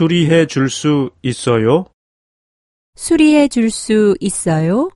수리해 줄 수 있어요? 수리해 줄 수 있어요?